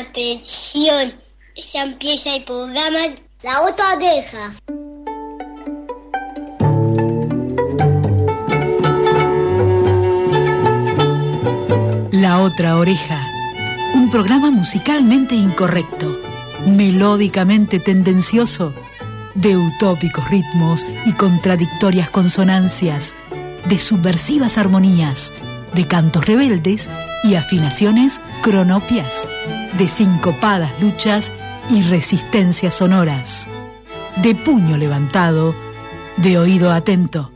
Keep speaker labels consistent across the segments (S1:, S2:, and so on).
S1: Atención, ya empieza el programa La Otra Oreja.
S2: La Otra Oreja, un programa musicalmente incorrecto, melódicamente tendencioso, de utópicos ritmos y contradictorias consonancias, de subversivas armonías, de cantos rebeldes y afinaciones cronopias, de sincopadas luchas y resistencias sonoras, de puño levantado, de oído atento.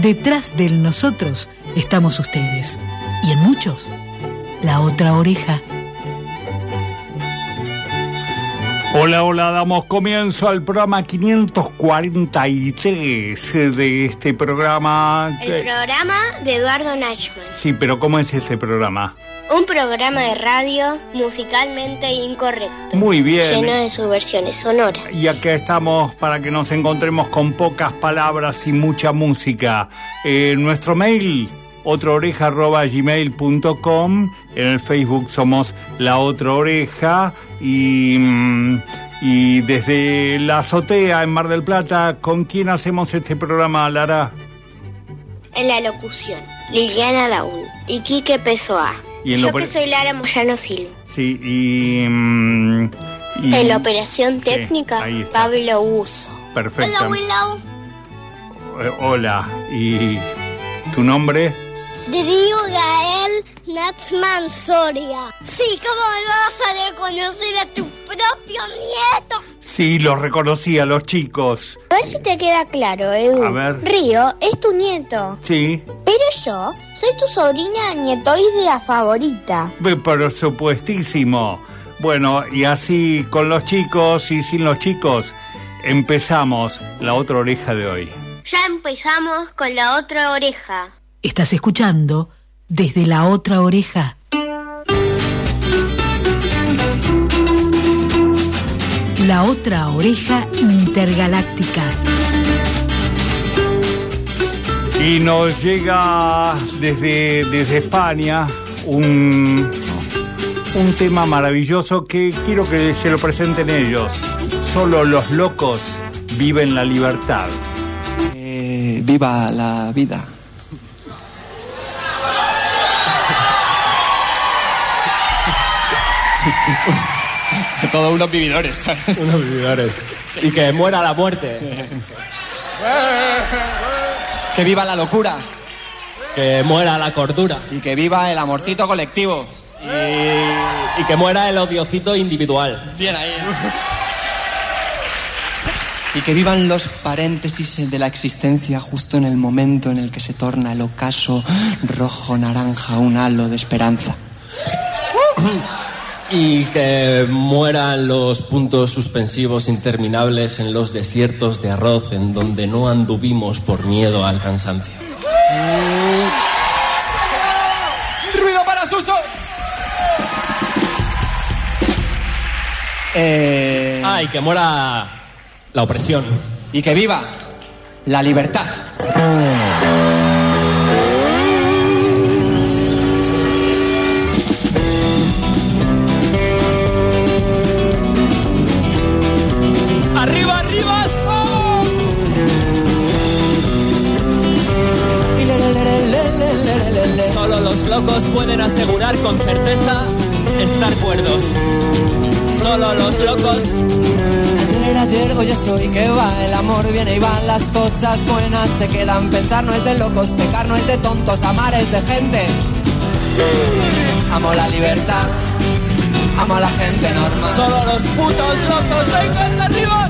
S2: Detrás del nosotros estamos ustedes y en muchos la otra oreja.
S3: Hola, hola, damos comienzo al programa 543 de este programa.
S1: El programa de Eduardo Nachman.
S3: Sí, pero ¿cómo es este programa?
S1: Un programa de radio musicalmente incorrecto.
S3: Muy bien.
S1: Lleno de subversiones sonoras.
S3: Y acá estamos para que nos encontremos con pocas palabras y mucha música. Eh, nuestro mail, otraoreja.gmail.com. En el Facebook somos La Otra Oreja. Y, mm, y desde la azotea en Mar del Plata, ¿con quién hacemos este programa, Lara?
S1: En la locución, Liliana Daúl y Quique Pesoa.
S3: Y en
S1: Yo que soy Lara Moyano Silva.
S3: Sí, y... mm, y-
S1: En la operación técnica. Pablo Uso.
S3: Perfecto. Eh, Hola, ¿y tu nombre?
S1: Diego Gael Natsman Soria. Sí, ¿cómo me vas a reconocer a tu propio nieto?
S3: Sí, los reconocí a los chicos.
S1: A ver si te queda claro, Edu.
S3: A ver.
S1: Río es tu nieto.
S3: Sí,
S1: Pero yo soy tu sobrina nietoidea favorita.
S3: por supuestísimo. Bueno, y así con los chicos y sin los chicos, empezamos la otra oreja de hoy.
S1: Ya empezamos con la otra oreja.
S2: Estás escuchando desde la otra oreja. La otra oreja intergaláctica.
S3: Y nos llega desde, desde España un, un tema maravilloso que quiero que se lo presenten ellos. Solo los locos viven la libertad.
S4: Eh, viva la vida. Todos unos vividores, ¿sabes?
S5: Unos vividores. Y que muera la muerte.
S4: Que viva la locura
S5: Que muera la cordura.
S4: y que viva el amorcito colectivo.
S5: Y, y que muera el odiocito individual.
S4: Bien ahí. Y que vivan los paréntesis de la existencia justo en el momento en el que se torna el ocaso rojo-naranja un halo de esperanza.
S5: Y que mueran los puntos suspensivos interminables en los desiertos de arroz en donde no anduvimos por miedo al cansancio.
S4: ¡Ruido para Suso! Eh,
S5: Ah, y que muera la opresión.
S4: y que viva la libertad. Hoy es hoy que va El amor viene y van las cosas buenas Se quedan, pensar no es de locos Pecar no es de tontos, amar es de gente. Amo la libertad Amo a la gente normal.
S5: Solo los putos locos, arriba.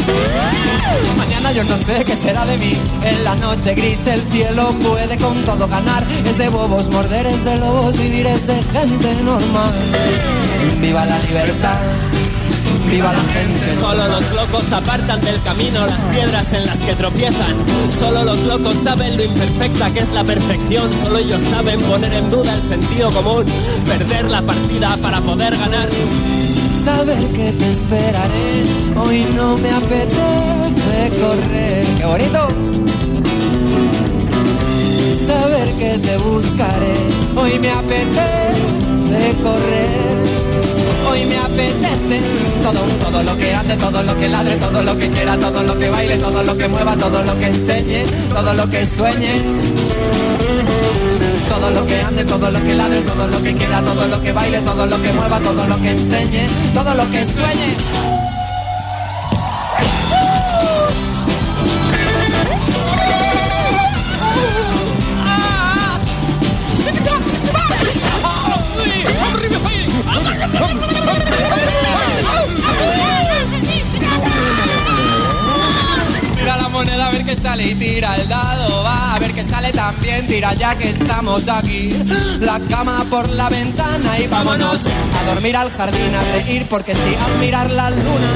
S4: Mañana yo no sé qué será de mí. En la noche gris el cielo puede con todo ganar. Es de bobos, morder es de lobos Vivir es de gente normal. Viva la libertad Viva la gente
S5: Solo los locos apartan del camino las piedras en las que tropiezan. Solo los locos saben lo imperfecta que es la perfección. Solo ellos saben poner en duda el sentido común. Perder la partida para poder ganar.
S4: saber que te esperaré. Hoy no me apetece correr. ¡Qué bonito! Saber que te buscaré. Hoy me apetece correr. Me apetece todo, todo lo que ande, todo lo que ladre, todo lo que quiera, todo lo que baile, todo lo que mueva, todo lo que enseñe, todo lo que sueñe. Todo lo que ande, todo lo que ladre, todo lo que quiera, todo lo que baile, todo lo que mueva, todo lo que enseñe, todo lo que sueñe. A ver qué sale y tira el dado, va a ver qué sale también, tira ya que estamos aquí. La cama por la ventana y vámonos a dormir al jardín, a reír porque sí, a mirar la luna.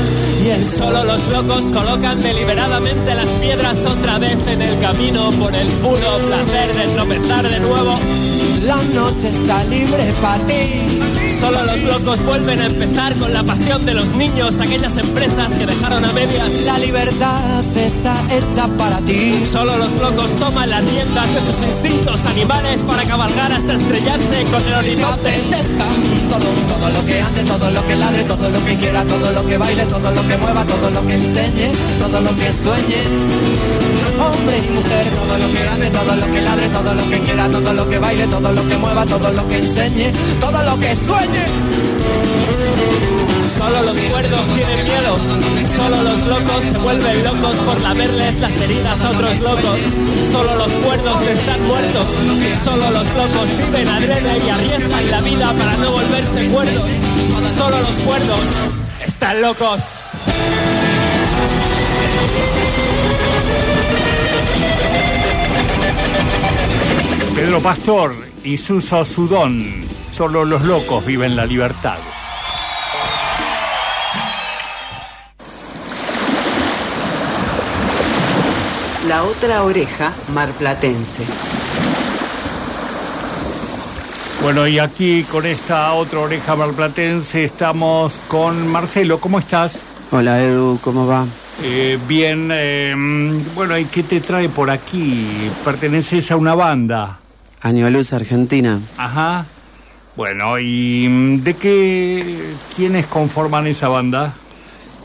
S4: Y el sol
S5: Solo los locos colocan deliberadamente las piedras otra vez en el camino por el puro placer de tropezar de nuevo.
S4: La noche está libre para ti.
S5: Solo los locos vuelven a empezar con la pasión de los niños, aquellas empresas que dejaron a medias.
S4: La libertad está hecha para ti.
S5: Solo los locos toman las riendas de sus instintos animales para cabalgar hasta estrellarse con el horizonte.
S4: todo, todo lo que ande, todo lo que ladre, todo lo que quiera, todo lo que baile, todo lo que mueva, todo lo que enseñe, todo lo que sueñe. Hombre y mujer, todo lo que ande, todo lo que ladre, todo lo que quiera, todo lo que baile, todo lo que mueva, todo lo que enseñe, todo lo que sueñe.
S5: Solo los cuerdos tienen miedo. Solo los locos se vuelven locos por lamerles las heridas a otros locos. Solo los cuerdos están muertos. Solo los locos viven adrede y arriesgan la vida para no volverse cuerdos. Solo los cuerdos están locos.
S3: Pedro Pastor y Suso Sudón. Solo los locos viven la libertad.
S6: La otra oreja marplatense.
S3: Bueno, y aquí con esta otra oreja malplatense estamos con Marcelo. ¿Cómo estás?
S7: Hola Edu, ¿cómo va?
S3: Eh, bien, eh, bueno, ¿y qué te trae por aquí? ¿Perteneces a una banda?
S7: Año Luz, Argentina.
S3: Ajá. Bueno, ¿y mm, de qué, quiénes conforman esa banda?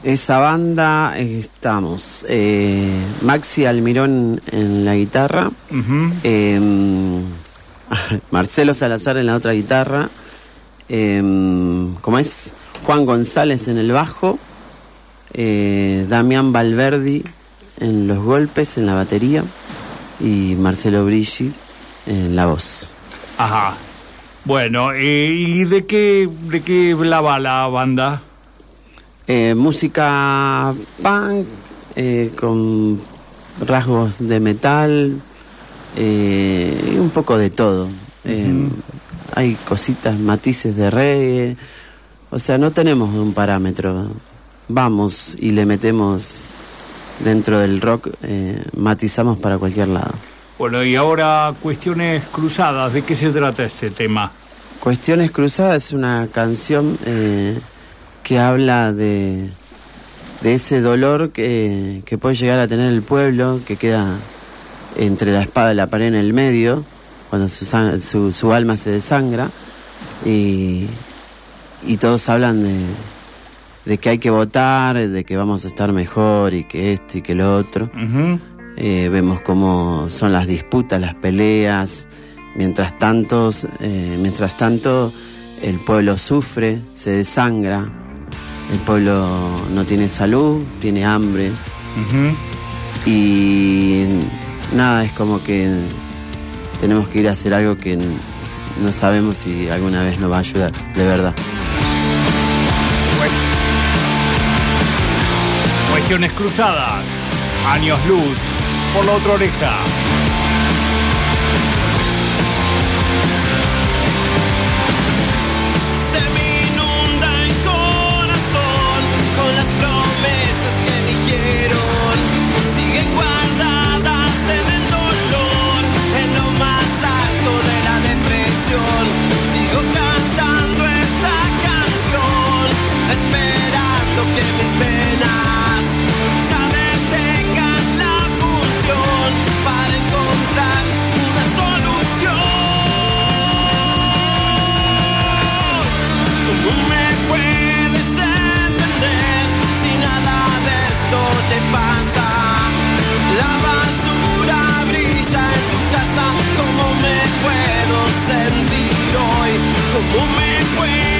S7: Esa banda eh, estamos. eh, Maxi Almirón en la guitarra. Eh, Marcelo Salazar en la otra guitarra. eh, ¿Cómo es? Juan González en el bajo. eh, Damián Valverdi en los golpes, en la batería. Y Marcelo Brigi en la voz.
S3: Ajá. Bueno, eh, ¿y de qué, de qué hablaba la banda?
S7: Eh, música punk eh, con rasgos de metal eh, un poco de todo. Eh, Hay cositas, matices de reggae. O sea, no tenemos un parámetro. Vamos y le metemos dentro del rock, eh, matizamos para cualquier lado.
S3: Bueno, y ahora cuestiones cruzadas. ¿De qué se trata este tema?
S7: Cuestiones Cruzadas es una canción eh, que habla de, de ese dolor que, que puede llegar a tener el pueblo, que queda entre la espada y la pared en el medio, cuando su, su, su alma se desangra, y, y todos hablan de, de que hay que votar, de que vamos a estar mejor, y que esto y que lo otro.
S3: Ujú.
S7: Eh, vemos cómo son las disputas, las peleas. Mientras tanto, eh, mientras tanto, el pueblo sufre, se desangra. El pueblo no tiene salud, tiene hambre. Y nada, es como que tenemos que ir a hacer algo que no sabemos si alguna vez nos va a ayudar, de verdad.
S3: Cuestiones cruzadas. Años luz. Por la otra oreja.
S8: Te pasa. La basura brilla en tu casa. ¿Cómo me puedo sentir hoy? ¿Cómo me puedes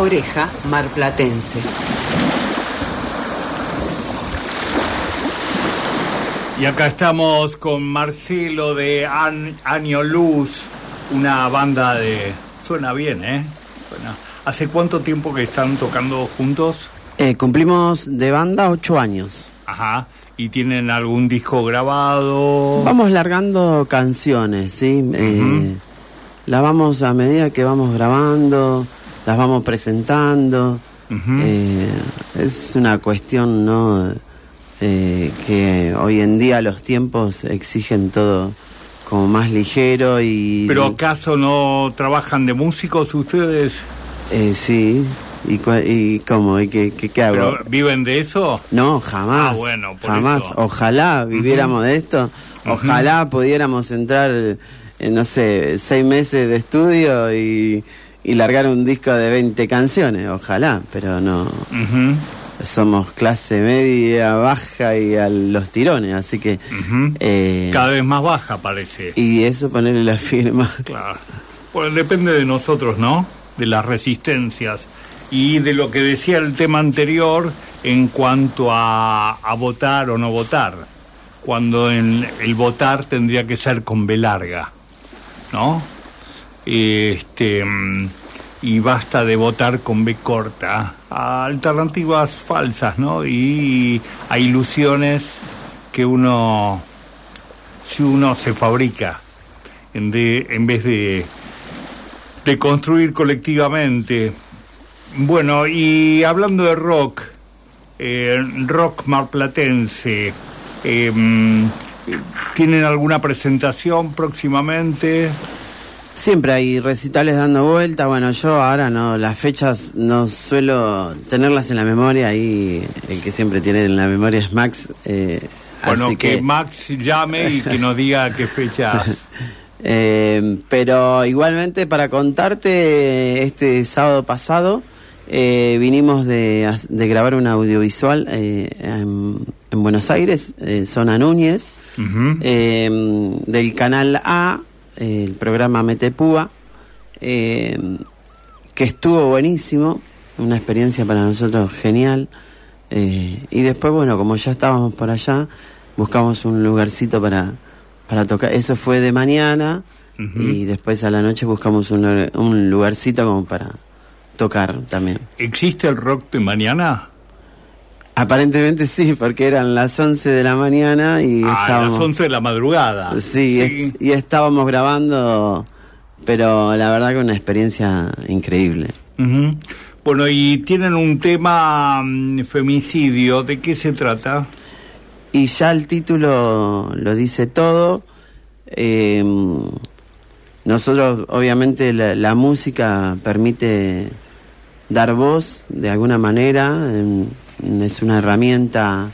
S6: oreja marplatense.
S3: Y acá estamos con Marcelo de An- Año Luz, una banda de... Suena bien, ¿eh? Suena. ¿Hace cuánto tiempo que están tocando juntos?
S7: Eh, cumplimos de banda ocho años.
S3: Ajá. ¿Y tienen algún disco grabado?
S7: Vamos largando canciones, ¿sí? Eh, las vamos a medida que vamos grabando, las vamos presentando. Eh, es una cuestión, ¿no? Eh, que hoy en día los tiempos exigen todo como más ligero y...
S3: ¿Pero acaso no trabajan de músicos ustedes?
S7: Eh, sí. ¿Y, y cómo? ¿Y qué, qué, qué hago?
S3: ¿Pero viven de eso?
S7: No, jamás.
S3: Ah, bueno, por
S7: jamás.
S3: eso.
S7: Ojalá viviéramos de esto. Ojalá pudiéramos entrar, en, no sé, seis meses de estudio y, y largar un disco de 20 canciones. Ojalá, pero no. Somos clase media, baja y a los tirones, así que. eh,
S3: Cada vez más baja parece.
S7: y eso ponerle la firma.
S3: Claro. Pues depende de nosotros, ¿no? De las resistencias. Y de lo que decía el tema anterior en cuanto a, a votar o no votar. Cuando en el votar tendría que ser con B larga, ¿no? Este, mm, y basta de votar con B corta. A alternativas falsas, ¿no? Y a ilusiones que uno, si uno se fabrica en, de, en vez de, de construir colectivamente. Bueno, y hablando de rock, eh, rock marplatense. Eh, ¿Tienen alguna presentación próximamente?
S7: Siempre hay recitales dando vuelta. Bueno, yo ahora no, las fechas no suelo tenerlas en la memoria y el que siempre tiene en la memoria es Max. eh,
S3: Bueno,
S7: así
S3: que,
S7: que,
S3: Max llame y que nos diga qué fechas.
S7: Eh, pero igualmente para contarte, este sábado pasado eh, vinimos de, grabar un audiovisual eh, en, en Buenos Aires, Zona Núñez, del canal A, el programa Metepúa, eh, que estuvo buenísimo, una experiencia para nosotros genial. eh, y después, bueno, como ya estábamos por allá, buscamos un lugarcito para, para tocar. Eso fue de mañana y después a la noche buscamos un, un lugarcito como para tocar también.
S3: ¿Existe el rock de mañana?
S7: Aparentemente sí, porque eran las 11 de la mañana y
S3: Ah, a
S7: estábamos...
S3: las 11 de la madrugada.
S7: Sí, es- y estábamos grabando, pero la verdad que una experiencia increíble.
S3: Bueno, y tienen un tema mm, femicidio. ¿De qué se trata?
S7: Y ya el título lo dice todo. Eh, nosotros, obviamente, la, la música permite dar voz de alguna manera. em, es una herramienta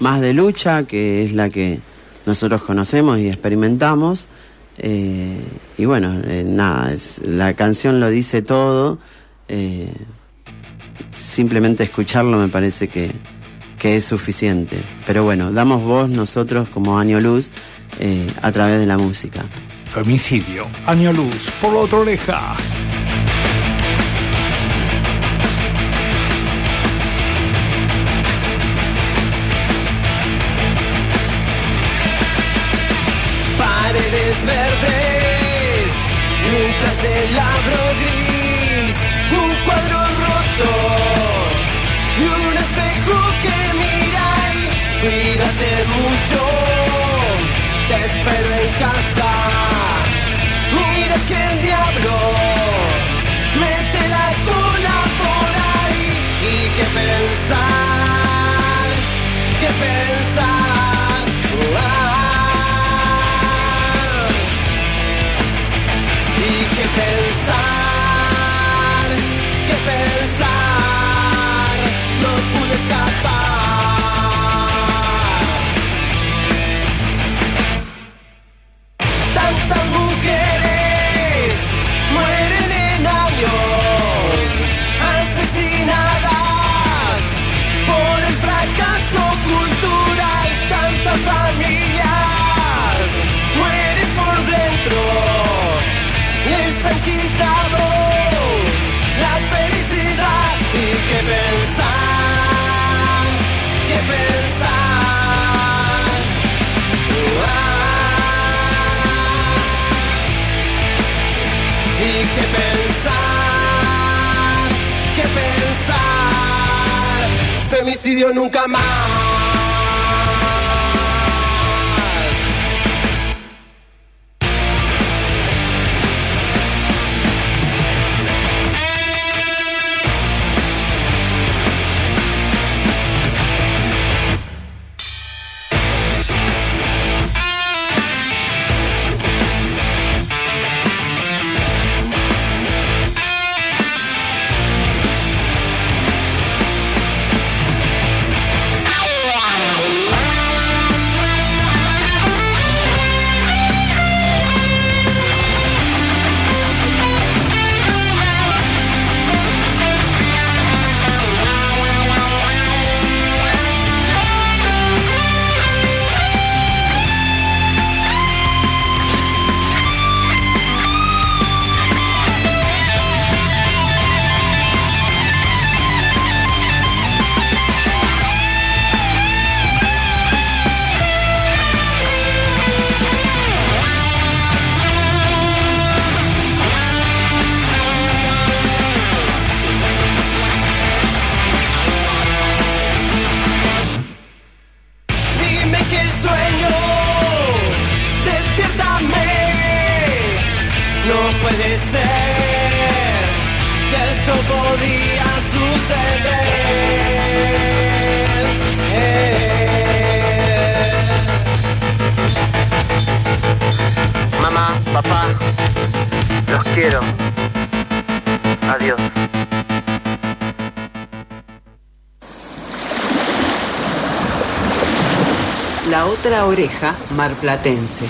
S7: más de lucha, que es la que nosotros conocemos y experimentamos. Eh, y bueno, eh, nada, la canción lo dice todo. Eh, simplemente escucharlo me parece que, que es suficiente. Pero bueno, damos voz nosotros como Año Luz a través de la música.
S3: Femicidio. Año luz. Por la otra oreja.
S8: Escapar. Femicidio nunca más.
S6: Oreja marplatense.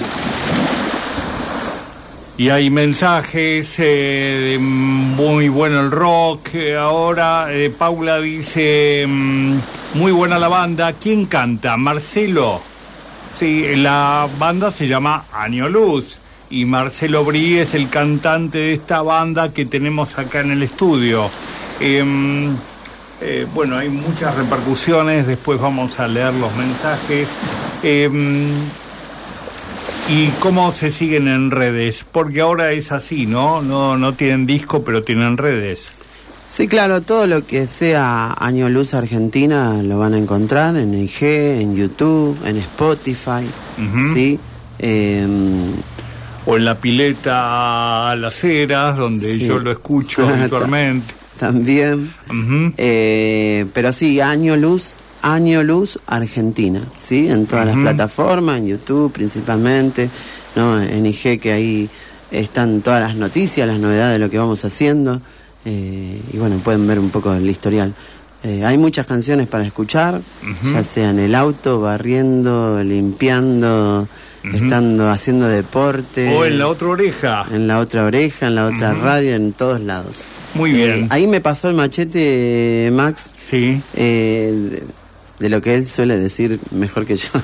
S3: Y hay mensajes eh, muy bueno el rock. eh, Ahora eh, Paula dice, mm, muy buena la banda. ¿Quién canta? Marcelo. Sí, la banda se llama Año Luz. Y Marcelo Brí es el cantante de esta banda que tenemos acá en el estudio. Em, eh, bueno, hay muchas repercusiones. Después vamos a leer los mensajes. Em, ¿Y cómo se siguen en redes? Porque ahora es así, ¿no? No, no tienen disco, pero tienen redes.
S7: Sí, claro, todo lo que sea Año Luz Argentina lo van a encontrar en IG, en YouTube, en Spotify. ¿sí? Eh,
S3: O en la pileta a las heras, donde
S7: Sí.
S3: yo lo escucho habitualmente.
S7: También. Eh, pero sí, Año Luz, Año Luz Argentina, ¿sí? En todas las plataformas, en YouTube principalmente, ¿no? En IG que ahí están todas las noticias, las novedades de lo que vamos haciendo. eh, y bueno, pueden ver un poco el historial. Eh, hay muchas canciones para escuchar, ya sea en el auto, barriendo, limpiando, Estando haciendo deporte.
S3: O en la otra oreja.
S7: En la otra oreja, en la otra radio, en todos lados.
S3: Muy
S7: Eh,
S3: bien.
S7: ahí me pasó el machete, Max,
S3: Sí.
S7: eh, de, de lo que él suele decir mejor que yo.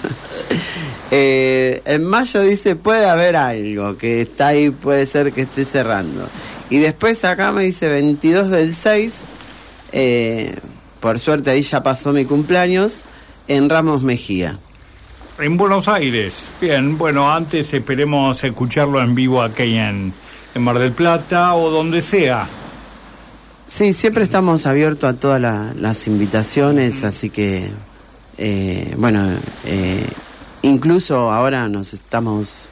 S7: Eh, en mayo dice, puede haber algo que está ahí, puede ser que esté cerrando. Y después acá me dice 22 del 6, eh, por suerte ahí ya pasó mi cumpleaños, en Ramos Mejía.
S3: En Buenos Aires. Bien, bueno, antes esperemos escucharlo en vivo aquí en, en Mar del Plata o donde sea.
S7: Sí, siempre estamos abiertos a todas la- las invitaciones, así que, eh, bueno, eh, incluso ahora nos estamos,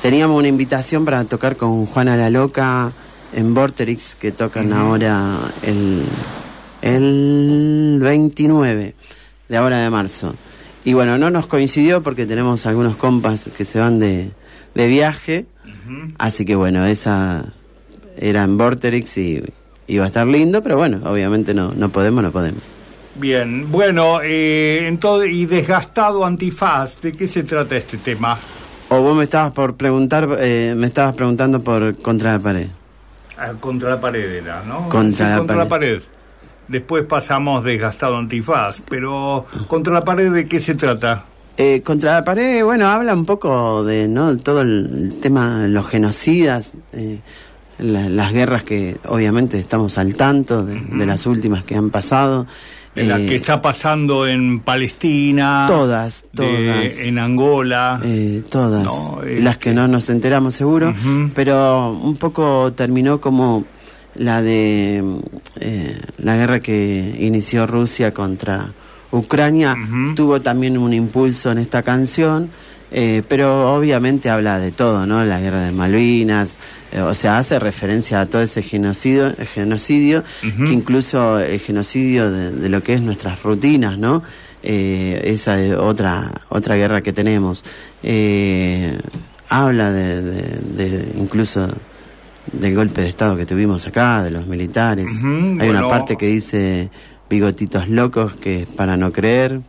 S7: teníamos una invitación para tocar con Juana la Loca en Vorterix, que tocan ahora el, el 29 de ahora de marzo. Y bueno, no nos coincidió porque tenemos algunos compas que se van de, de viaje, así que bueno, esa era en Vorterix y iba a estar lindo, pero bueno, obviamente no, no podemos, no podemos.
S3: Bien, bueno, eh, entonces, y desgastado antifaz, ¿de qué se trata este tema?
S7: O vos me estabas por preguntar, eh, me estabas preguntando por contra la pared.
S3: Ah, contra la pared era, ¿no?
S7: Contra la
S3: contra la
S7: pared.
S3: Después pasamos desgastado antifaz, pero contra la pared ¿de qué se trata?
S7: Eh, contra la pared, bueno, habla un poco de no todo el tema, los genocidas, eh, la- las guerras que obviamente estamos al tanto de, de las últimas que han pasado.
S3: La
S7: Eh,
S3: que está pasando en Palestina.
S7: Todas,
S3: de-
S7: todas.
S3: en Angola.
S7: Eh, todas,
S3: No, eh,
S7: las que no nos enteramos seguro, pero un poco terminó como la de eh, la guerra que inició Rusia contra Ucrania, tuvo también un impulso en esta canción, eh, pero obviamente habla de todo, ¿no? La guerra de Malvinas, eh, o sea, hace referencia a todo ese genocidio, genocidio que incluso el genocidio de, de lo que es nuestras rutinas, ¿no? Eh, esa es otra otra guerra que tenemos. Eh, habla de, de- de incluso del golpe de estado que tuvimos acá, de los militares. Hay una parte que dice bigotitos locos que es para no creer.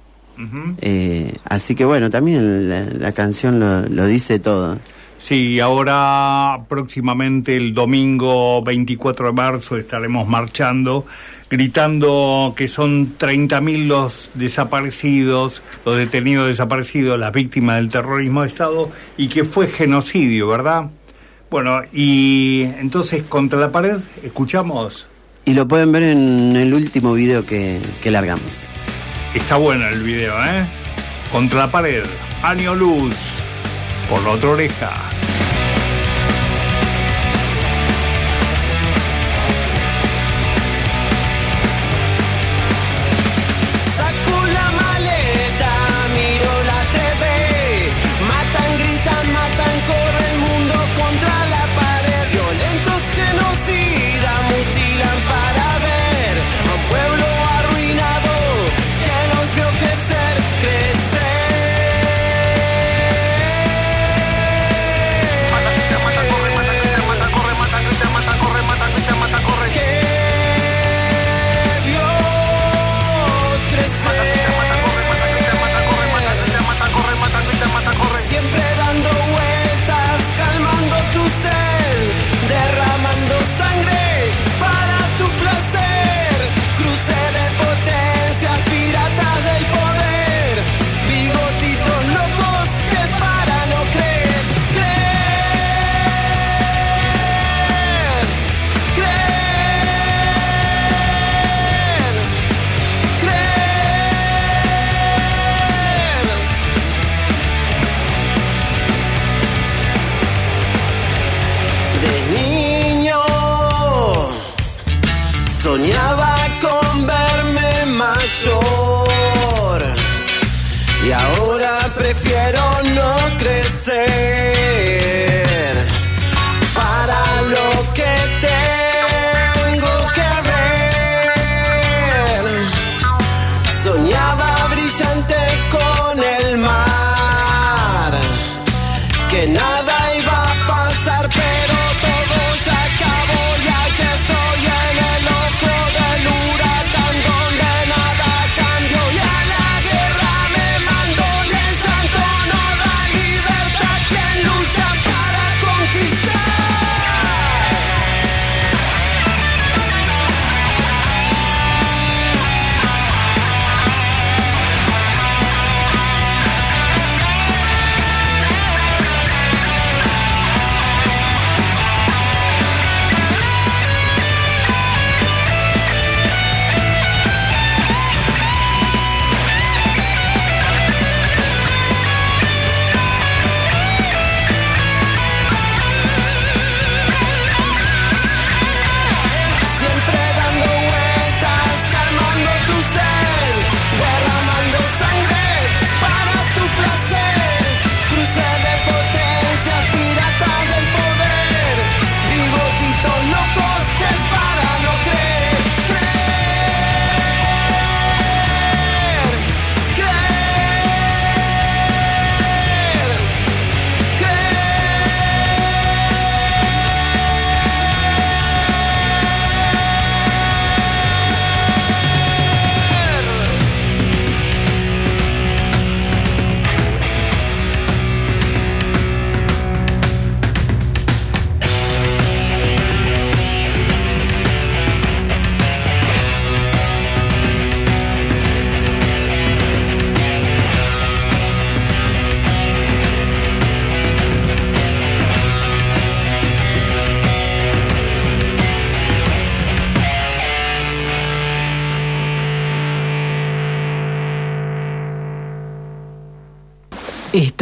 S7: Eh, así que bueno, también la, la canción lo, lo dice todo.
S3: Sí, ahora próximamente el domingo 24 de marzo estaremos marchando, gritando que son 30.000 los desaparecidos, los detenidos desaparecidos, las víctimas del terrorismo de Estado y que fue genocidio, ¿verdad? Bueno, y entonces contra la pared, escuchamos.
S7: Y lo pueden ver en el último video que, que largamos.
S3: Está bueno el video, ¿eh? Contra la pared, año luz, por la otra oreja.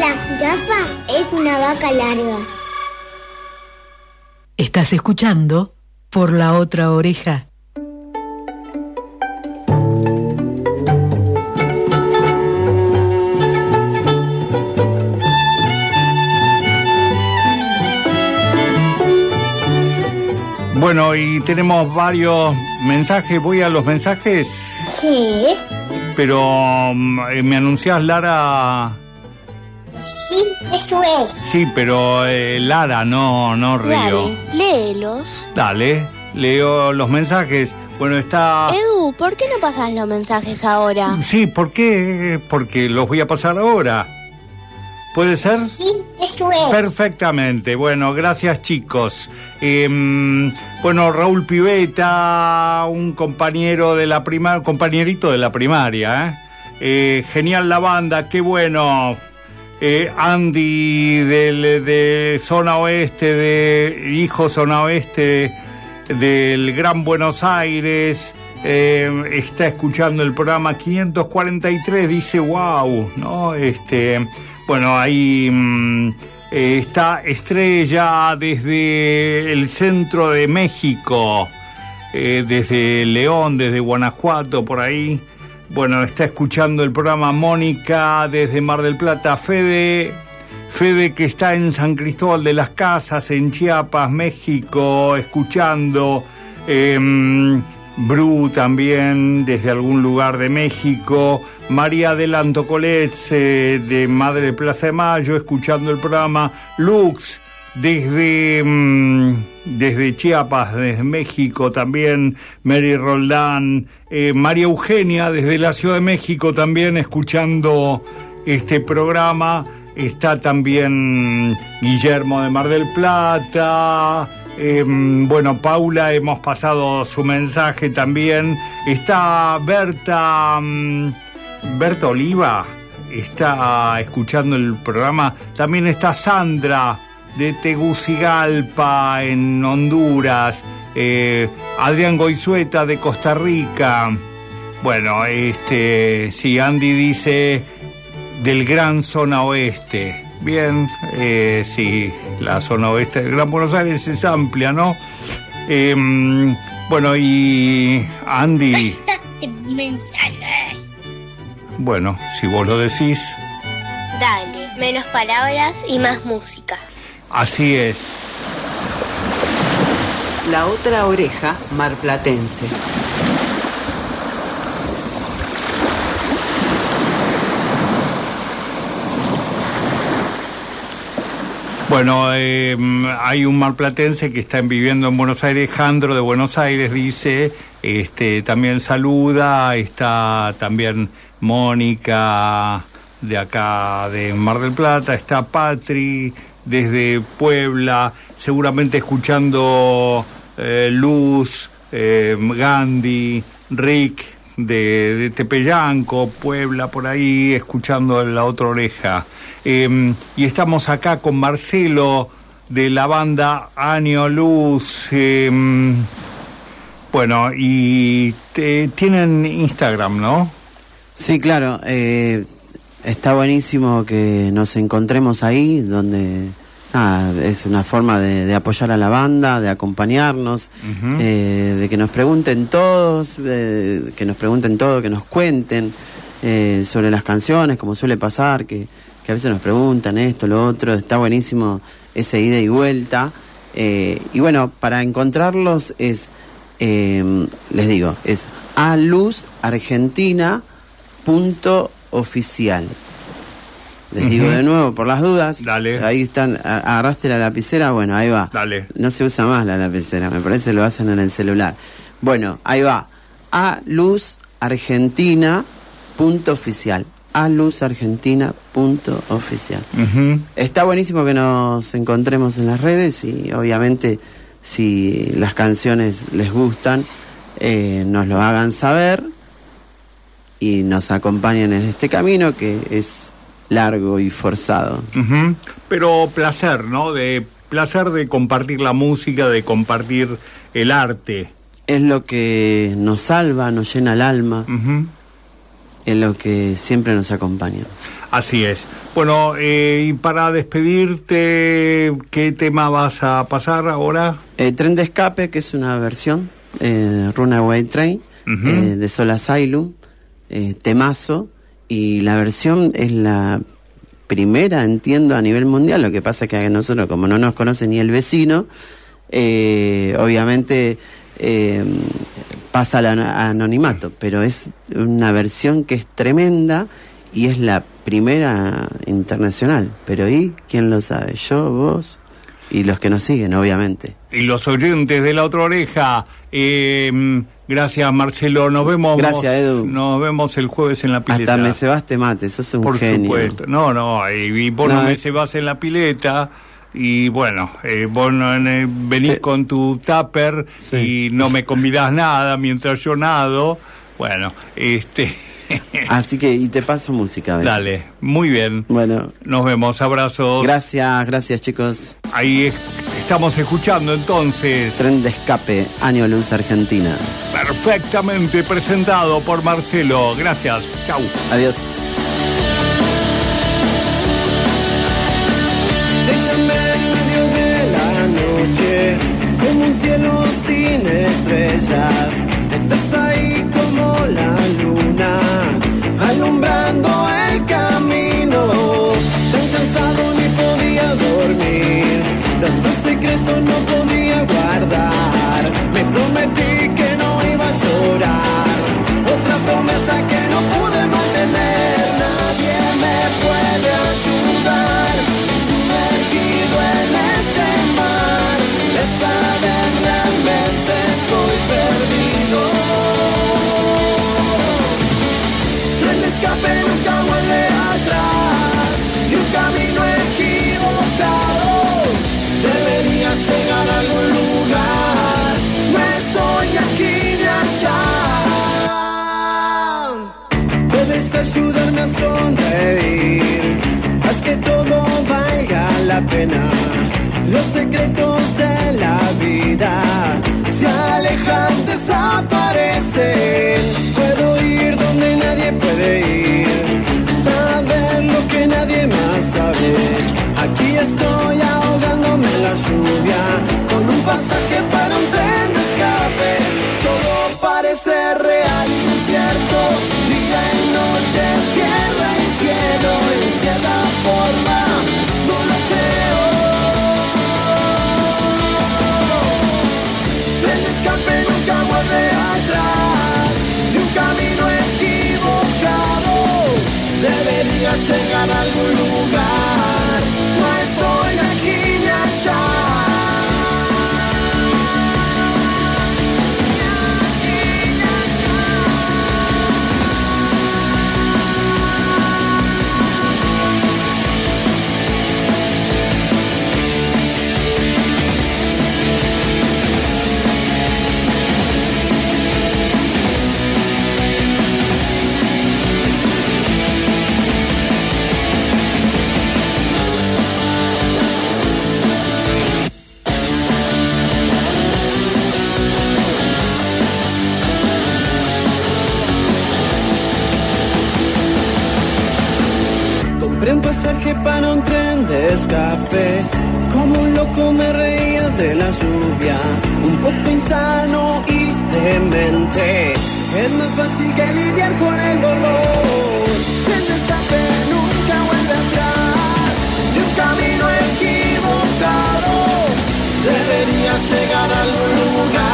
S1: La jirafa es una vaca larga.
S2: Estás escuchando por la otra oreja.
S3: Bueno, y tenemos varios mensajes. Voy a los mensajes,
S1: Sí.
S3: pero mm, eh, me anunciás Lara.
S1: Eso es.
S3: Sí, pero eh, Lara, no, no Río.
S9: léelos.
S3: Dale, leo los mensajes. Bueno, está.
S9: Edu, ¿por qué no pasas los mensajes ahora?
S3: Sí, ¿por qué? Porque los voy a pasar ahora. ¿Puede ser?
S1: Sí, eso es.
S3: Perfectamente. Bueno, gracias chicos. Em, bueno, Raúl Piveta, un compañero de la primaria, compañerito de la primaria. ¿eh? Eh, genial la banda, qué bueno. Eh, Andy de zona oeste, de hijo zona oeste del Gran Buenos Aires. eh, está escuchando el programa 543, dice wow, ¿no? Este, bueno, ahí mm, eh, está Estrella desde el centro de México, eh, desde León, desde Guanajuato, por ahí. Bueno, está escuchando el programa Mónica desde Mar del Plata, Fede. Fede que está en San Cristóbal de las Casas, en Chiapas, México, escuchando. em, Bru también desde algún lugar de México. María Delanto Colets eh, de Madre Plaza de Mayo, escuchando el programa. Lux desde, mm, desde Chiapas, desde México también. Mary Roldán. eh, María Eugenia desde la Ciudad de México también escuchando este programa. Está también Guillermo de Mar del Plata. eh, bueno, Paula, hemos pasado su mensaje también. Está Berta mm, Berta Oliva está escuchando el programa. También está Sandra de Tegucigalpa en Honduras. eh, Adrián Goizueta de Costa Rica. Bueno, este, sí, Andy dice del Gran Zona Oeste. Bien, eh, sí, la zona oeste del Gran Buenos Aires es amplia, ¿no? Em, bueno, y Andy, bueno, si vos lo decís,
S9: Dale, menos palabras y más música.
S3: Así es.
S6: La otra oreja marplatense.
S3: Bueno, eh, hay un marplatense que está viviendo en Buenos Aires, Jandro de Buenos Aires, dice, este, también saluda, está también Mónica de acá de Mar del Plata, está Patri desde Puebla, seguramente escuchando eh, Luz, eh, Gandhi, Rick de, Tepeyanco, Puebla, por ahí, escuchando la otra oreja. Eh, y estamos acá con Marcelo de la banda Año Luz. eh, bueno, y te- tienen Instagram, ¿no?
S7: Sí, claro. eh, está buenísimo que nos encontremos ahí, donde nada, es una forma de, de apoyar a la banda, de acompañarnos, eh, de que nos pregunten todos, de- que nos pregunten todo, que nos cuenten eh, sobre las canciones, como suele pasar, que, que a veces nos preguntan esto, lo otro. Está buenísimo ese ida y vuelta. eh, y bueno, para encontrarlos es, eh, les digo, es a luz argentina punto oficial. Les digo de nuevo por las dudas.
S3: Dale.
S7: Ahí están, agarraste la lapicera, bueno, ahí va.
S3: Dale.
S7: No se usa más la lapicera, me parece lo hacen en el celular. Bueno, ahí va. A luz argentina punto oficial. A luz argentina punto oficial. Está buenísimo que nos encontremos en las redes y obviamente si las canciones les gustan, eh, nos lo hagan saber y nos acompañen en este camino que es largo y forzado.
S3: Pero placer, ¿no? De placer de compartir la música, de compartir el arte.
S7: Es lo que nos salva, nos llena el alma, es lo que siempre nos acompaña.
S3: Así es. Bueno, eh, y para despedirte, ¿qué tema vas a pasar ahora?
S7: Eh, Tren de Escape, que es una versión, eh, Runaway Train, eh, de Soul Asylum, eh, temazo, y la versión es la primera, entiendo, a nivel mundial, lo que pasa es que a nosotros, como no nos conoce ni el vecino, eh, obviamente eh, pasa al ano- anonimato, pero es una versión que es tremenda y es la primera internacional. Pero ¿y quién lo sabe? Yo, vos y los que nos siguen, obviamente.
S3: Y los oyentes de la otra oreja, eh, gracias Marcelo, nos vemos.
S7: Gracias, Edu.
S3: Nos vemos el jueves en la pileta.
S7: Hasta me cebaste mate, sos un
S3: Por
S7: genio.
S3: supuesto. No, no, y, vos no,
S7: No,
S3: me
S7: es-
S3: cebás en la pileta. Y bueno, eh, vos no, eh, venís con tu tupper
S7: Sí.
S3: y no me convidás nada mientras yo nado. Bueno, este.
S7: Así que, y te paso música. a veces.
S3: Dale, muy bien.
S7: Bueno,
S3: Nos vemos, abrazos.
S7: gracias, gracias chicos.
S3: Ahí es- estamos escuchando entonces.
S7: Tren de escape, Año Luz Argentina.
S3: Perfectamente presentado por Marcelo. Gracias. Chau.
S7: Adiós.
S8: Te llamé en medio de la noche, como un cielo sin estrellas. Estás The secretos de la vida se alejan, desaparecen. Puedo ir donde nadie puede ir, saber lo que nadie más sabe. Aquí estoy ahogándome en la lluvia, con un pasaje para un tren llegar a algún lugar. Pasaje para un tren de escape. Como un loco me reía de la lluvia. Un poco insano y demente. Es más fácil que lidiar con el dolor. Tren de escape nunca vuelve atrás. De un camino equivocado. Debería llegar a algún lugar.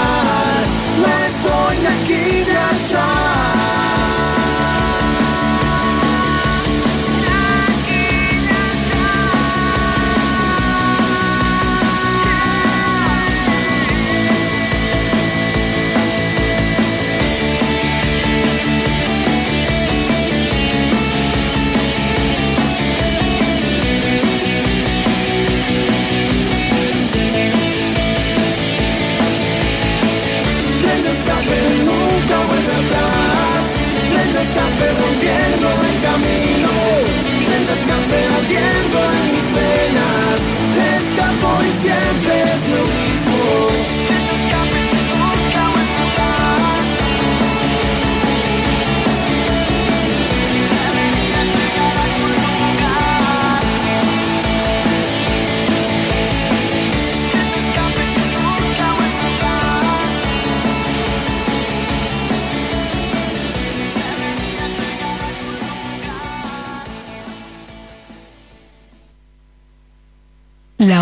S8: Escape rompiendo el camino. Tren de escape ardiendo en mis venas. Escapo y siempre es lo mismo.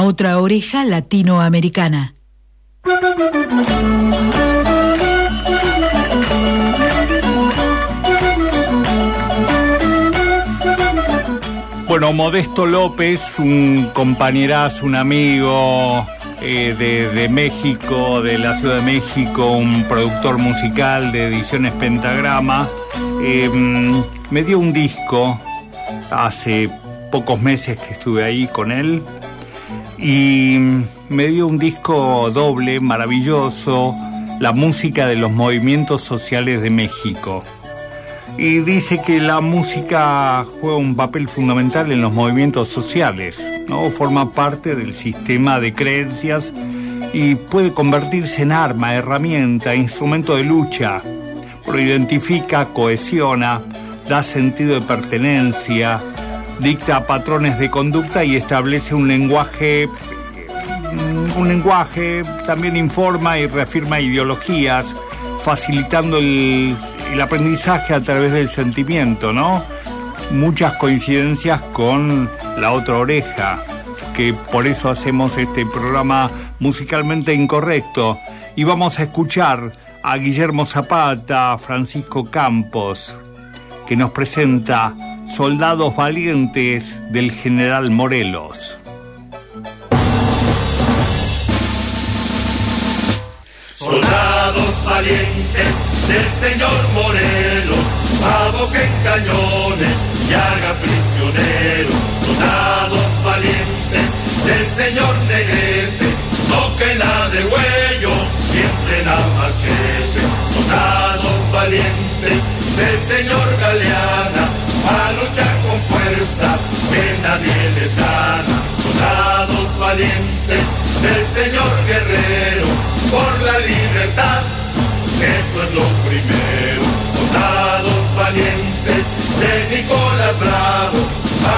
S2: Otra oreja latinoamericana.
S3: Bueno, Modesto López, un compañerazo, un amigo eh, de, México, de la Ciudad de México, un productor musical de ediciones Pentagrama, eh, me dio un disco hace pocos meses que estuve ahí con él y me dio un disco doble maravilloso, la música de los movimientos sociales de México. Y dice que la música juega un papel fundamental en los movimientos sociales, ¿no? Forma parte del sistema de creencias y puede convertirse en arma, herramienta, instrumento de lucha. Lo identifica, cohesiona, da sentido de pertenencia, dicta patrones de conducta y establece un lenguaje mm, un lenguaje también informa y reafirma ideologías facilitando el, el aprendizaje a través del sentimiento, ¿no? Muchas coincidencias con la otra oreja, que por eso hacemos este programa musicalmente incorrecto. Y vamos a escuchar a Guillermo Zapata, a Francisco Campos, que nos presenta Soldados Valientes del General Morelos.
S10: Soldados valientes del señor Morelos, aboquen cañones y hagan prisioneros. Soldados valientes del señor Negrete, toquen la de huello y entren a machete. Soldados valientes del señor Galeana, a luchar con fuerza que nadie les gana. Soldados valientes del señor guerrero por la libertad, eso es lo primero. Soldados valientes de Nicolás Bravo,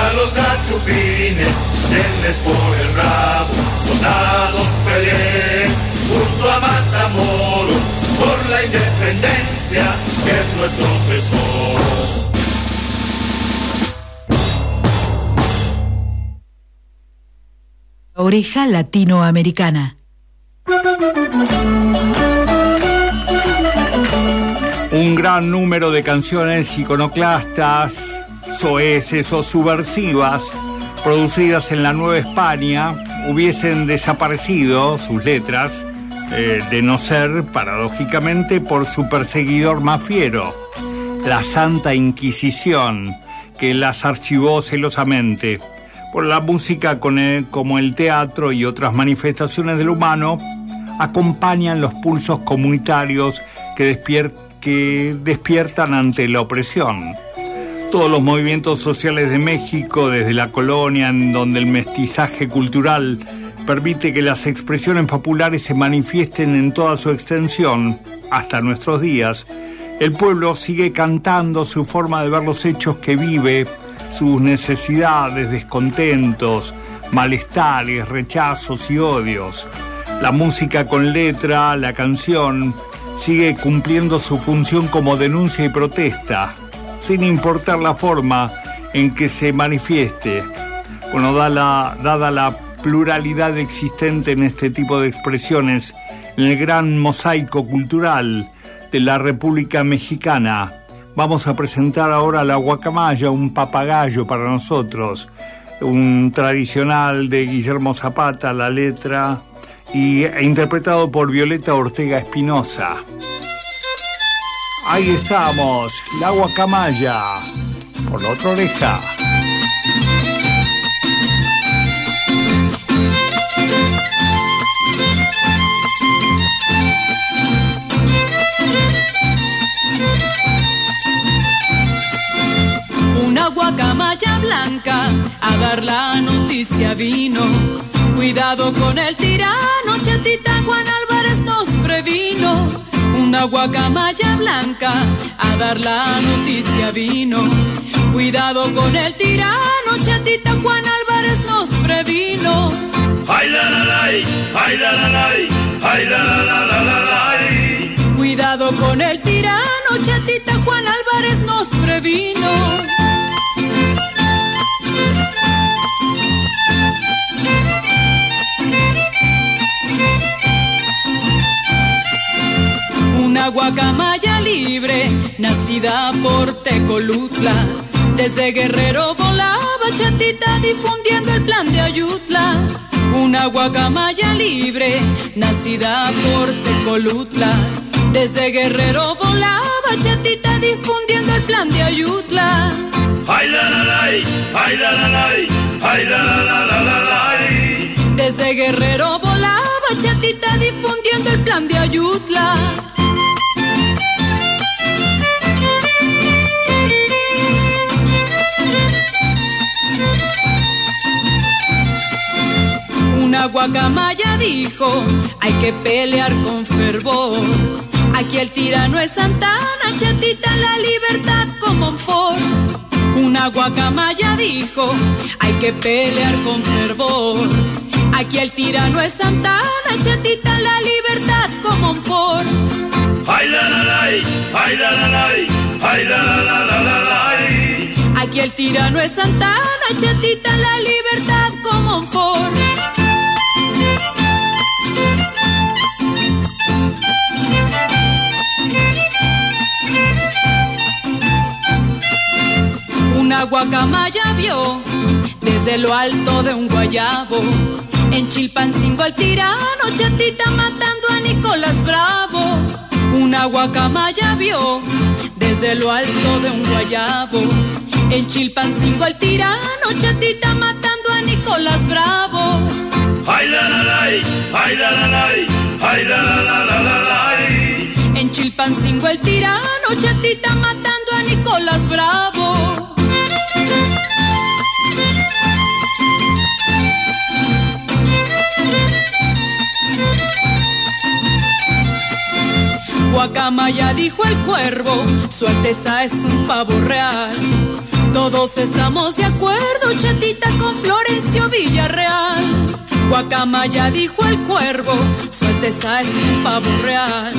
S10: a los gachupines, denles por el rabo. Soldados peleen junto a Matamoros por la independencia que es nuestro tesoro.
S2: Oreja latinoamericana.
S3: Un gran número de canciones iconoclastas, soeces o subversivas, producidas en la Nueva España, hubiesen desaparecido sus letras, eh, de no ser, paradójicamente, por su perseguidor más fiero, la Santa Inquisición, que las archivó celosamente. Por la música como el teatro y otras manifestaciones del humano acompañan los pulsos comunitarios que despiertan ante la opresión. Todos los movimientos sociales de México, desde la colonia, en donde el mestizaje cultural permite que las expresiones populares se manifiesten en toda su extensión, hasta nuestros días, el pueblo sigue cantando su forma de ver los hechos que vive, sus necesidades, descontentos, malestares, rechazos y odios. La música con letra, la canción, sigue cumpliendo su función como denuncia y protesta, sin importar la forma en que se manifieste. Bueno, da la- dada la pluralidad existente en este tipo de expresiones, en el gran mosaico cultural de la República Mexicana, vamos a presentar ahora la guacamaya, un papagayo para nosotros, un tradicional de Guillermo Zapata, la letra, y e interpretado por Violeta Ortega Espinosa. Ahí estamos, la guacamaya, por la otra oreja.
S11: Guacamaya blanca a dar la noticia vino. Cuidado con el tirano, chatita Juan Álvarez nos previno. Una guacamaya blanca a dar la noticia vino. Cuidado con el tirano, chatita Juan Álvarez nos previno.
S10: Ay la la la, ay la la la, ay la la la la la la.
S11: Cuidado con el tirano, chatita Juan Álvarez nos previno. Una guacamaya libre, nacida por Tecolutla. Desde Guerrero volaba chatita difundiendo el plan de Ayutla. Una guacamaya libre, nacida por Tecolutla. Desde Guerrero volaba chatita difundiendo el plan de Ayutla.
S10: Ay la la la, ay la la la, ay la la la la la la.
S11: Desde Guerrero volaba chatita difundiendo el plan de Ayutla. Guacamaya dijo, hay que pelear con fervor. Aquí el tirano es Santana, chatita la libertad como Monfort. Una guacamaya dijo, hay que pelear con fervor. Aquí el tirano es Santana, chatita la libertad como Monfort.
S10: Ay la la la, ay la la la, ay la la la la la la.
S11: Aquí el tirano es Santana, chatita la libertad como Monfort. Una guacamaya vio desde lo alto de un guayabo. En Chilpancingo el tirano chatita matando a Nicolás Bravo. Una guacamaya vio desde lo alto de un guayabo. En Chilpancingo el tirano chatita matando a Nicolás Bravo.
S10: Ay la la la, ay la la la, ay la la la la la la.
S11: En Chilpancingo el tirano chatita matando a Nicolás Bravo. Guacamaya dijo el cuervo, su alteza es un pavo real. Todos estamos de acuerdo, chatita con Florencio Villarreal. Guacamaya dijo el cuervo, su alteza es un pavo real.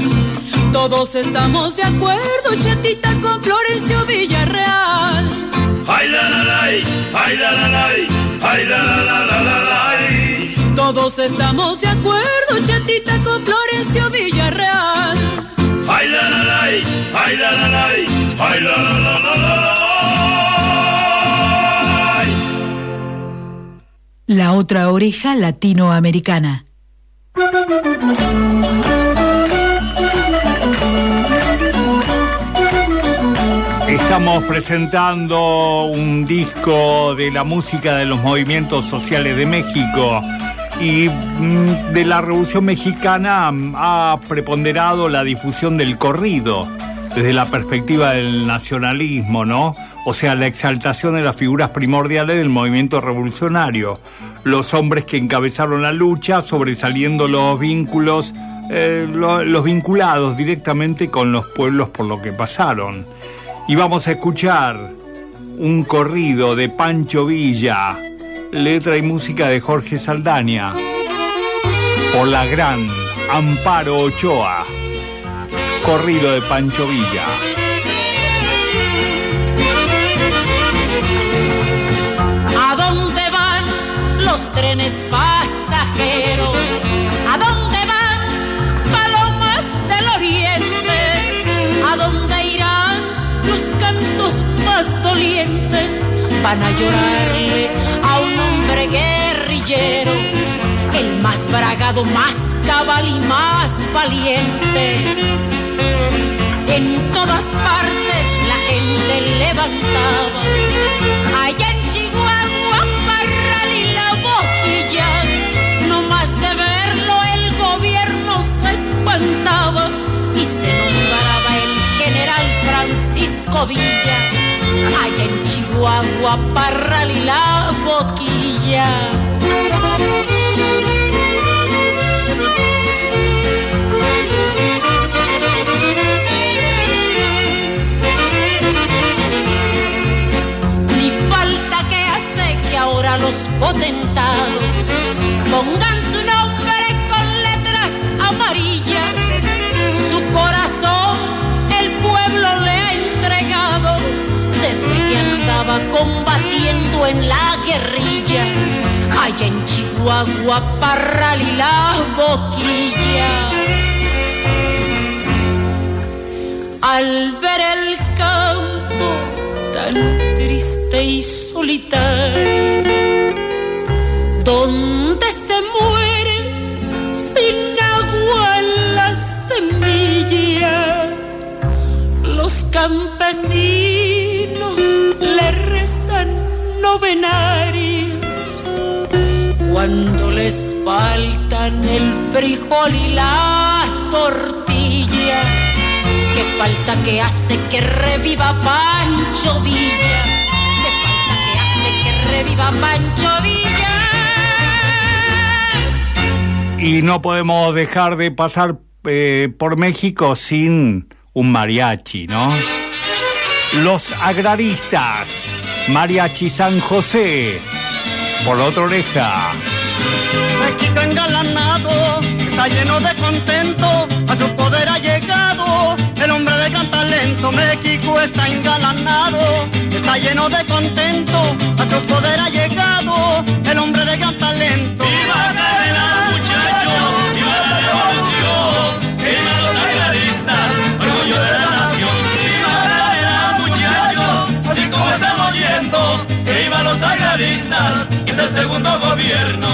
S11: Todos estamos de acuerdo, chatita con Florencio Villarreal.
S10: Ay la la la, ay la la la, ay la la la la la la.
S11: Todos estamos de acuerdo, chatita con Florencio Villarreal.
S10: Ay la la la, ay la la la, ay la la la la la la.
S2: La otra oreja latinoamericana.
S3: Estamos presentando un disco de la música de los movimientos sociales de México y mm, de la Revolución Mexicana mm, ha preponderado la difusión del corrido desde la perspectiva del nacionalismo, ¿no? O sea, la exaltación de las figuras primordiales del movimiento revolucionario, los hombres que encabezaron la lucha, sobresaliendo los vínculos, eh, lo- los vinculados directamente con los pueblos por lo que pasaron. Y vamos a escuchar un corrido de Pancho Villa, letra y música de Jorge Saldaña, por la gran Amparo Ochoa, corrido de Pancho Villa.
S12: ¿A dónde van los trenes pasajeros? ¿A dónde van palomas del oriente? ¿A dónde irán los cantos más dolientes? Van a llorarle guerrillero, el más bragado, más cabal y más valiente. En todas partes la gente levantaba Allá en Chihuahua, Parral y la boquilla, no más de verlo el gobierno se espantaba y se nombraba el general Francisco Villa. Allá en Chihuahua, Parral y la boquilla. Ni falta que hace que ahora los potentados pongan su nombre que andaba combatiendo en la guerrilla. Allá en Chihuahua, Parral y la boquilla. Al ver el campo tan triste y solitario, donde se muere sin agua la semilla, los campesinos novenarios cuando les faltan el frijol y la tortilla. Que falta que hace que reviva Pancho Villa. Que falta que hace que reviva Pancho Villa.
S3: Y no podemos dejar de pasar eh, por México sin un mariachi, ¿no? Los agraristas, Mariachi San José, por la otra oreja.
S13: México engalanado, está lleno de contento, a su poder ha llegado el hombre de gran talento. México está engalanado, está lleno de contento, a su poder ha llegado el hombre de gran talento.
S10: ¡Viva Cárdenas, muchachos! ¡Viva la revolución! ¡Viva los agraristas! Los agraristas, que es el segundo gobierno.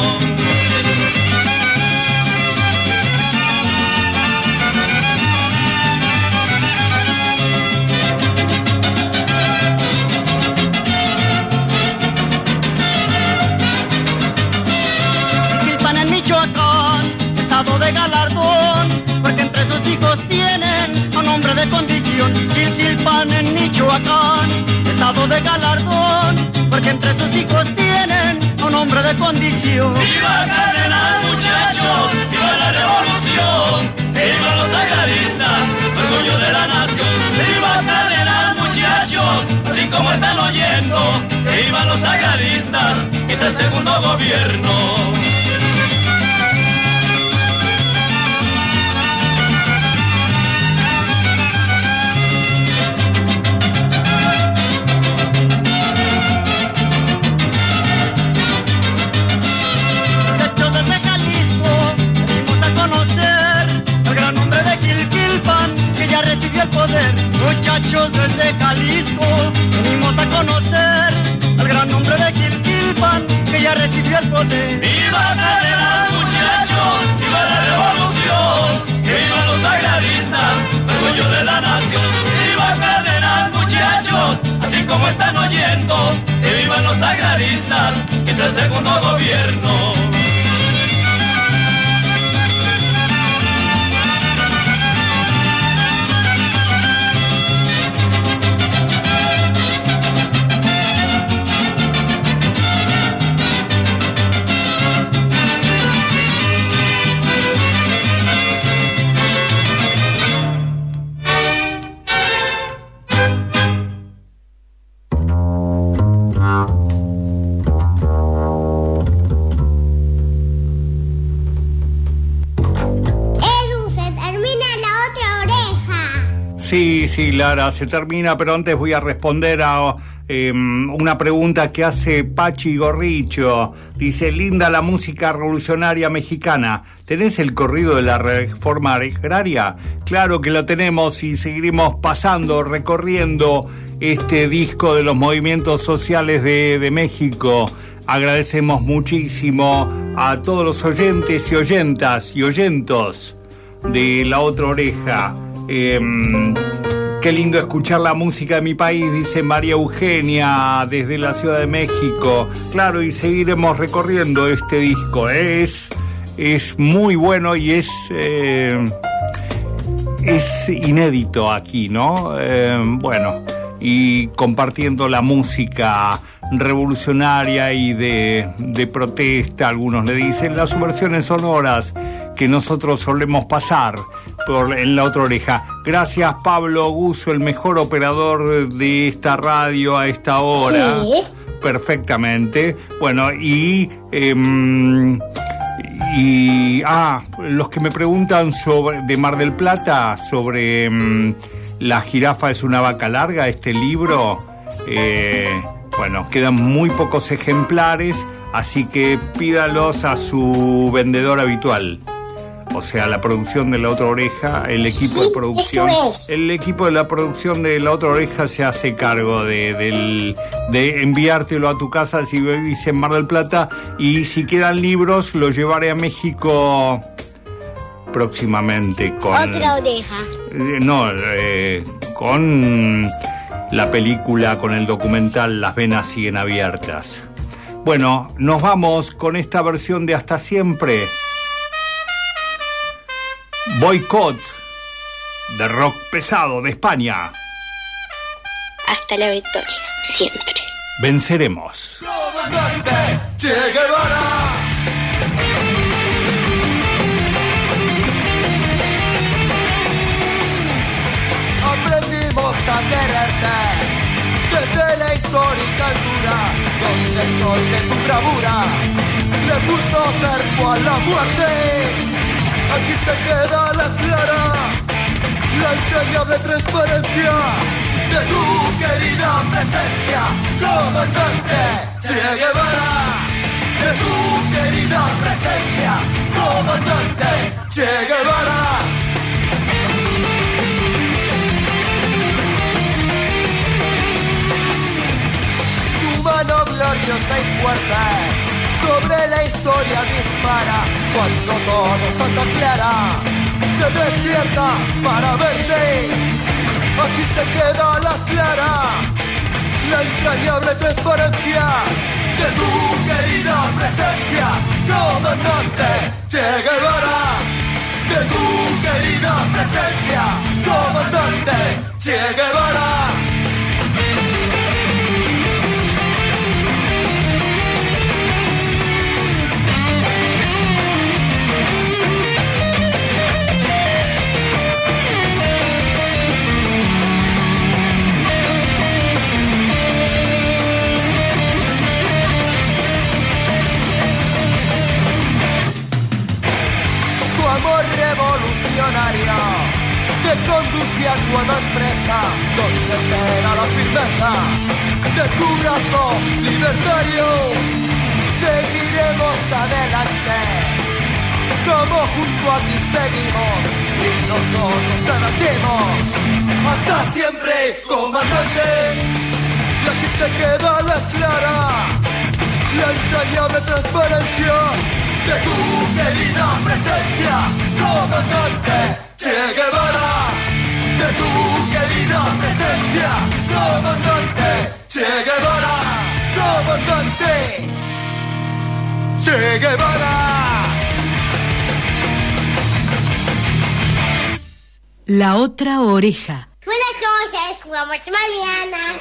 S13: En Michoacán, estado de galardón, porque entre sus hijos un de condición, Quilpan en Michoacán, estado de galardón, porque entre tus hijos tienen un hombre de condición.
S10: ¡Viva Cárdenas, muchachos! ¡Viva la revolución! ¡Viva los agraristas!
S14: ¡Orgullo de la nación! ¡Viva Cárdenas,
S13: muchachos! Así como están oyendo, ¡viva los agraristas! ¡Es el segundo gobierno! Recibió el poder. Muchachos desde Jalisco, venimos a conocer el gran hombre de Quilquilpan que ya recibió el poder.
S14: ¡Viva Federal, muchachos! ¡Viva la revolución! ¡Que vivan los agraristas, orgullo de la nación! ¡Viva Federal, muchachos! Así como están oyendo, que vivan los agraristas, que es el segundo gobierno.
S3: Sí, Lara, se termina, pero antes voy a responder a eh, una pregunta que hace Pachi Gorricho. Dice, linda la música revolucionaria mexicana. ¿Tenés el corrido de la reforma agraria? Claro que lo tenemos y seguiremos pasando, recorriendo este disco de los movimientos sociales de, de México. Agradecemos muchísimo a todos los oyentes y oyentas y oyentos de La Otra Oreja. Em, qué lindo escuchar la música de mi país, dice María Eugenia desde la Ciudad de México. Claro, y seguiremos recorriendo este disco. Es, es muy bueno y es, eh, es inédito aquí, ¿no? Eh, bueno, y compartiendo la música revolucionaria y de, protesta, algunos le dicen, las versiones sonoras que nosotros solemos pasar por, en la otra oreja. Gracias Pablo Guso, el mejor operador de esta radio a esta hora.
S1: Sí.
S3: Perfectamente. Bueno, y... em, y ah, los que me preguntan sobre de Mar del Plata sobre em, la jirafa es una vaca larga, este libro, eh, bueno, quedan muy pocos ejemplares, así que pídalos a su vendedor habitual. O sea, la producción de la otra oreja, el equipo de producción,
S1: es.
S3: el equipo de la producción de la otra oreja se hace cargo de, del- de enviártelo a tu casa si vivís en Mar del Plata y si quedan libros los llevaré a México próximamente con
S1: Otra oreja.
S3: eh, no eh, con la película con el documental Las venas siguen abiertas. Bueno, nos vamos con esta versión de Hasta siempre. Boycott de rock pesado de España.
S9: Hasta la victoria, siempre.
S3: Venceremos.
S15: Aprendimos a quererte desde la histórica altura, donde el sol de tu bravura le puso cerco a la muerte. Aquí se queda la clara, la entrañable transparencia de tu querida presencia, comandante Che Guevara. De tu querida presencia, comandante Che Guevara. Mano gloriosa y fuerte sobre la historia dispara cuando todo Santa Clara se despierta para verte. Aquí se queda la clara, la entrañable transparencia de tu querida presencia, comandante Che Guevara. De tu querida presencia, comandante Che Guevara. Conduje a nueva empresa donde espera la firmeza de tu brazo libertario. Seguiremos adelante, como junto a ti seguimos y nosotros te decimos hasta siempre, comandante. Y aquí se queda la clara, la entrañable transparencia de tu querida presencia, comandante Che Guevara. De tu querida presencia, comandante Che Guevara, comandante Che Guevara.
S2: La otra oreja.
S1: Buenas noches, jugamos mañana.